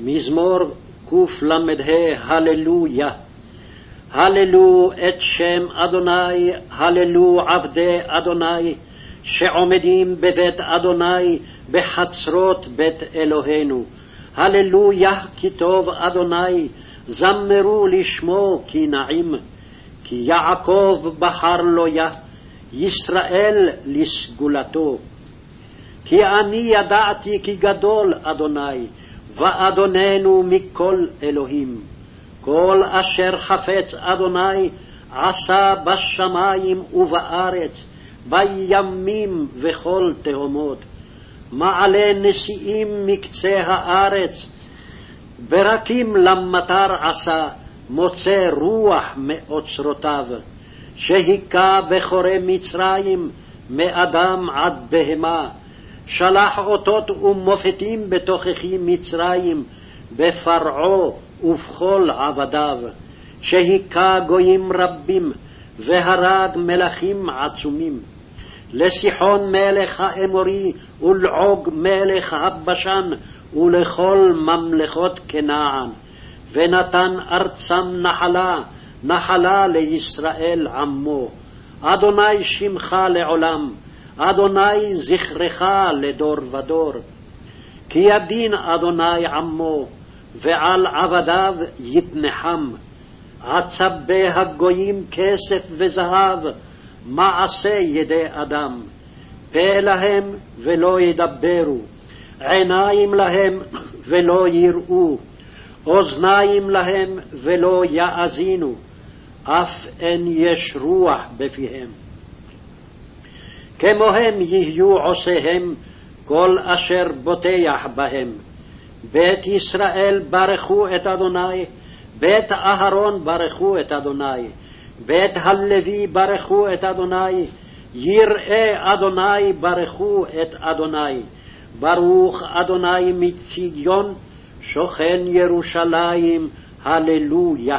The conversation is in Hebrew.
מזמור קל"ה הללויה. הללו את שם אדוני, הללו עבדי אדוני, שעומדים בבית אדוני, בחצרות בית אלוהינו. הללויה כי טוב אדוני, זמרו לשמו כי נעים. כי יעקב בחר לו יה, ישראל לסגולתו. כי אני ידעתי כי גדול אדוני, ואדוננו מכל אלוהים. כל אשר חפץ אדוני עשה בשמים ובארץ, בימים וכל תהומות. מעלה נשיאים מקצה הארץ, ברקים למטר עשה, מוצא רוח מאוצרותיו. שהיכה בכורי מצרים, מאדם עד בהמה, שלח אותות ומופתים בתוככי מצרים, בפרעה ובכל עבדיו, שהיכה גויים רבים, והרג מלכים עצומים. לסיחון מלך האמורי, ולעוג מלך הבשן, ולכל ממלכות כנען, ונתן ארצם נחלה, נחלה לישראל עמו. אדוני שמך לעולם, אדוני זכרך לדור ודור. כי ידין אדוני עמו, ועל עבדיו יתנחם. עצבי הגויים כסף וזהב, מעשה ידי אדם. פה להם ולא ידברו, עיניים להם ולא יראו, אוזניים להם ולא יאזינו, אף אין יש רוח בפיהם. כמוהם יהיו עושיהם כל אשר בוטח בהם. בית ישראל ברכו את אדוני, בית אהרון ברכו את אדוני, בית הלוי ברכו את אדוני, יראי אדוני ברכו את אדוני. ברוך אדוני מציון, שוכן ירושלים, הללויה.